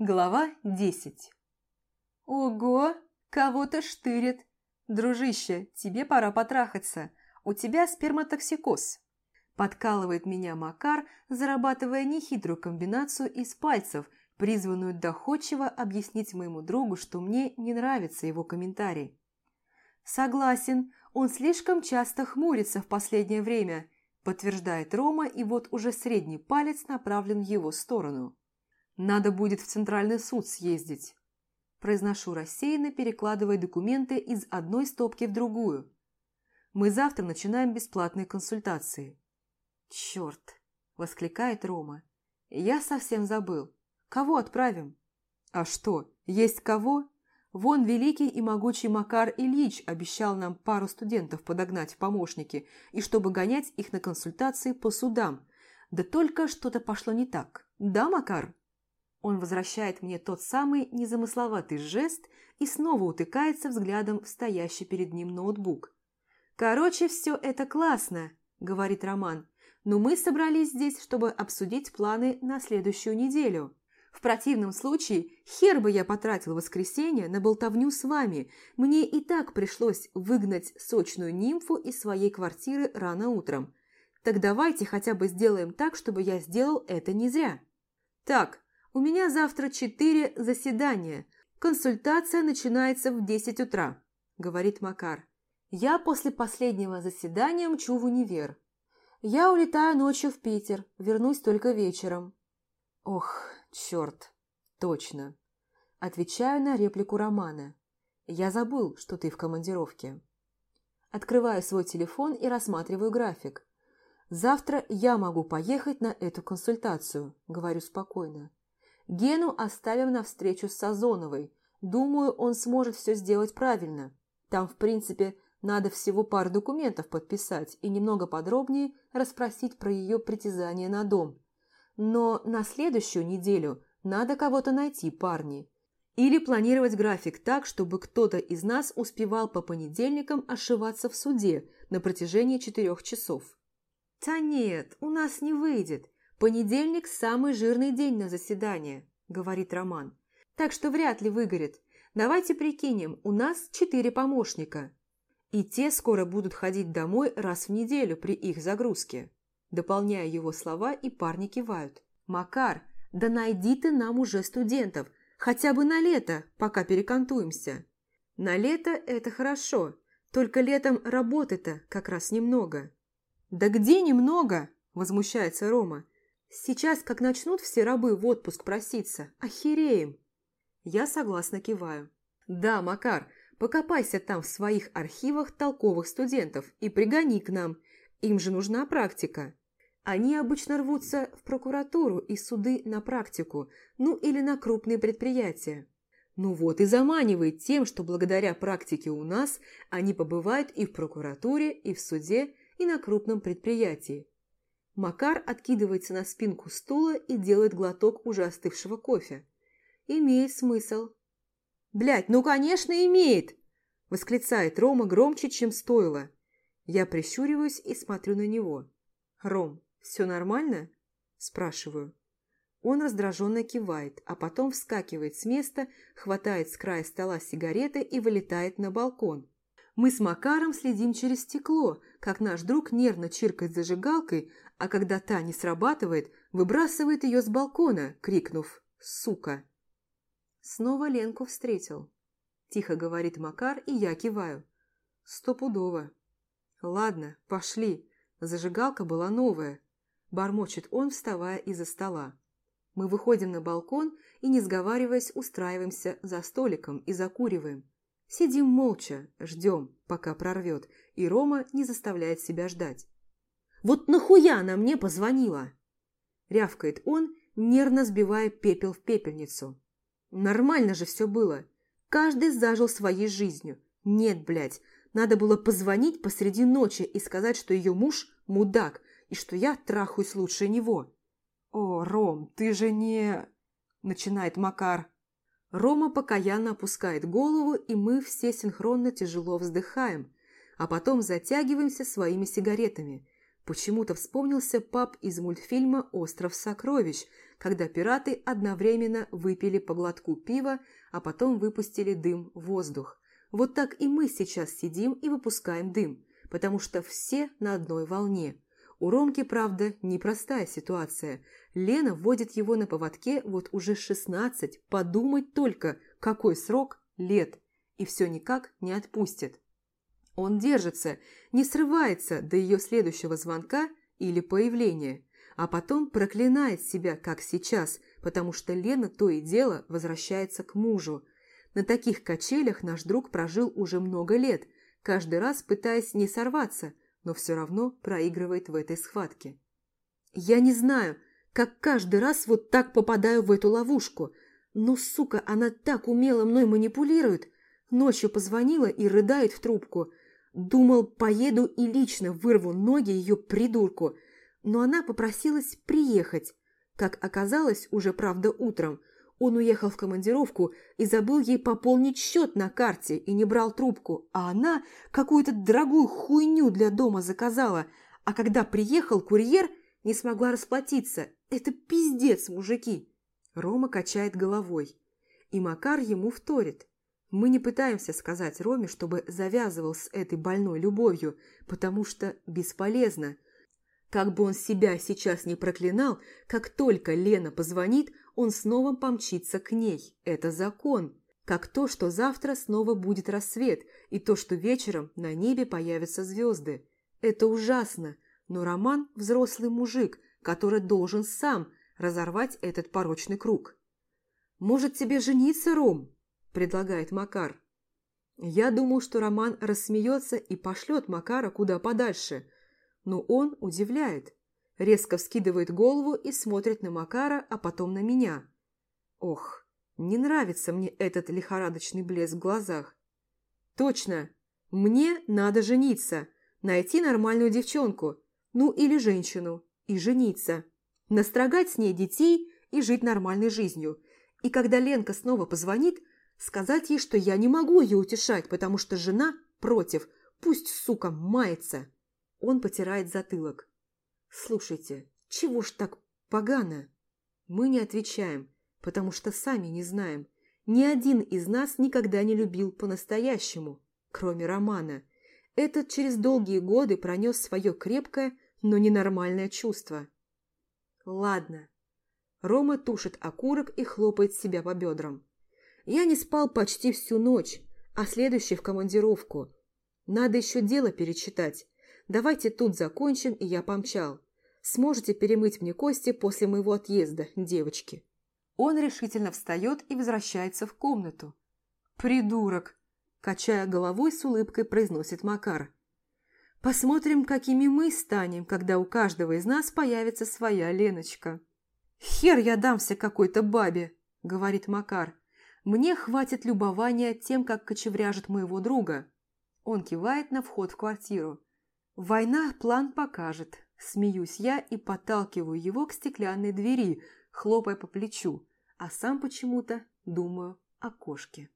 Глава 10 «Ого, кого-то штырит! Дружище, тебе пора потрахаться, у тебя сперматоксикоз!» Подкалывает меня Макар, зарабатывая нехитрую комбинацию из пальцев, призванную доходчиво объяснить моему другу, что мне не нравится его комментарий. «Согласен, он слишком часто хмурится в последнее время», подтверждает Рома, и вот уже средний палец направлен в его сторону. Надо будет в центральный суд съездить. Произношу рассеянно, перекладывая документы из одной стопки в другую. Мы завтра начинаем бесплатные консультации. Черт! Воскликает Рома. Я совсем забыл. Кого отправим? А что, есть кого? Вон великий и могучий Макар Ильич обещал нам пару студентов подогнать в помощники, и чтобы гонять их на консультации по судам. Да только что-то пошло не так. Да, Макар? Он возвращает мне тот самый незамысловатый жест и снова утыкается взглядом в стоящий перед ним ноутбук. «Короче, все это классно», – говорит Роман, «но мы собрались здесь, чтобы обсудить планы на следующую неделю. В противном случае хер бы я потратил воскресенье на болтовню с вами. Мне и так пришлось выгнать сочную нимфу из своей квартиры рано утром. Так давайте хотя бы сделаем так, чтобы я сделал это не зря». «Так, у меня завтра четыре заседания. Консультация начинается в десять утра», – говорит Макар. «Я после последнего заседания мчу в универ. Я улетаю ночью в Питер, вернусь только вечером». «Ох, черт, точно». Отвечаю на реплику Романа. «Я забыл, что ты в командировке». Открываю свой телефон и рассматриваю график. «Завтра я могу поехать на эту консультацию», – говорю спокойно. Гену оставим на встречу с Сазоновой. Думаю, он сможет все сделать правильно. Там, в принципе, надо всего пару документов подписать и немного подробнее расспросить про ее притязание на дом. Но на следующую неделю надо кого-то найти, парни. Или планировать график так, чтобы кто-то из нас успевал по понедельникам ошиваться в суде на протяжении четырех часов. «Да нет, у нас не выйдет. «Понедельник – самый жирный день на заседание», – говорит Роман. «Так что вряд ли выгорит. Давайте прикинем, у нас четыре помощника. И те скоро будут ходить домой раз в неделю при их загрузке». Дополняя его слова, и парни кивают. «Макар, да найди ты нам уже студентов, хотя бы на лето, пока перекантуемся». «На лето это хорошо, только летом работы-то как раз немного». «Да где немного?» – возмущается Рома. Сейчас, как начнут все рабы в отпуск проситься, охереем. Я согласно киваю. Да, Макар, покопайся там в своих архивах толковых студентов и пригони к нам. Им же нужна практика. Они обычно рвутся в прокуратуру и суды на практику, ну или на крупные предприятия. Ну вот и заманивает тем, что благодаря практике у нас они побывают и в прокуратуре, и в суде, и на крупном предприятии. Макар откидывается на спинку стула и делает глоток уже остывшего кофе. Имеет смысл. «Блядь, ну, конечно, имеет!» – восклицает Рома громче, чем стоило. Я прищуриваюсь и смотрю на него. «Ром, все нормально?» – спрашиваю. Он раздраженно кивает, а потом вскакивает с места, хватает с края стола сигареты и вылетает на балкон. Мы с Макаром следим через стекло, как наш друг нервно чиркает зажигалкой, а когда та не срабатывает, выбрасывает ее с балкона, крикнув «Сука!». Снова Ленку встретил. Тихо говорит Макар, и я киваю. Стопудово. Ладно, пошли. Зажигалка была новая. Бормочет он, вставая из-за стола. Мы выходим на балкон и, не сговариваясь, устраиваемся за столиком и закуриваем. Сидим молча, ждем, пока прорвет, и Рома не заставляет себя ждать. «Вот нахуя она мне позвонила?» Рявкает он, нервно сбивая пепел в пепельницу. «Нормально же все было. Каждый зажил своей жизнью. Нет, блядь, надо было позвонить посреди ночи и сказать, что ее муж – мудак, и что я трахаюсь лучше него». «О, Ром, ты же не...» – начинает Макар. Рома покаянно опускает голову, и мы все синхронно тяжело вздыхаем, а потом затягиваемся своими сигаретами. Почему-то вспомнился пап из мультфильма «Остров сокровищ», когда пираты одновременно выпили по глотку пива, а потом выпустили дым в воздух. Вот так и мы сейчас сидим и выпускаем дым, потому что все на одной волне. У Ромки, правда, непростая ситуация. Лена вводит его на поводке вот уже 16, подумать только, какой срок лет, и все никак не отпустит. Он держится, не срывается до ее следующего звонка или появления, а потом проклинает себя, как сейчас, потому что Лена то и дело возвращается к мужу. На таких качелях наш друг прожил уже много лет, каждый раз пытаясь не сорваться, но все равно проигрывает в этой схватке. Я не знаю, как каждый раз вот так попадаю в эту ловушку, но, сука, она так умело мной манипулирует. Ночью позвонила и рыдает в трубку – Думал, поеду и лично вырву ноги ее придурку, но она попросилась приехать. Как оказалось, уже правда утром, он уехал в командировку и забыл ей пополнить счет на карте и не брал трубку, а она какую-то дорогую хуйню для дома заказала, а когда приехал курьер, не смогла расплатиться. Это пиздец, мужики. Рома качает головой, и Макар ему вторит. Мы не пытаемся сказать Роме, чтобы завязывал с этой больной любовью, потому что бесполезно. Как бы он себя сейчас не проклинал, как только Лена позвонит, он снова помчится к ней. Это закон. Как то, что завтра снова будет рассвет, и то, что вечером на небе появятся звезды. Это ужасно, но Роман – взрослый мужик, который должен сам разорвать этот порочный круг. «Может, тебе жениться, Ром?» Предлагает Макар. Я думал, что Роман рассмеется и пошлет Макара куда подальше, но он удивляет. Резко вскидывает голову и смотрит на Макара, а потом на меня. Ох, не нравится мне этот лихорадочный блеск в глазах. Точно, мне надо жениться, найти нормальную девчонку, ну или женщину, и жениться. Настрогать с ней детей и жить нормальной жизнью. И когда Ленка снова позвонит, Сказать ей, что я не могу ее утешать, потому что жена против. Пусть, сука, мается. Он потирает затылок. Слушайте, чего ж так погано? Мы не отвечаем, потому что сами не знаем. Ни один из нас никогда не любил по-настоящему, кроме Романа. Этот через долгие годы пронес свое крепкое, но ненормальное чувство. Ладно. Рома тушит окурок и хлопает себя по бедрам. Я не спал почти всю ночь, а следующий в командировку. Надо еще дело перечитать. Давайте тут закончим, и я помчал. Сможете перемыть мне кости после моего отъезда, девочки?» Он решительно встает и возвращается в комнату. «Придурок!» – качая головой с улыбкой, произносит Макар. «Посмотрим, какими мы станем, когда у каждого из нас появится своя Леночка». «Хер я дамся какой-то бабе!» – говорит Макар. Мне хватит любования тем, как кочевряжет моего друга. Он кивает на вход в квартиру. Война план покажет. Смеюсь я и подталкиваю его к стеклянной двери, хлопая по плечу, а сам почему-то думаю о кошке.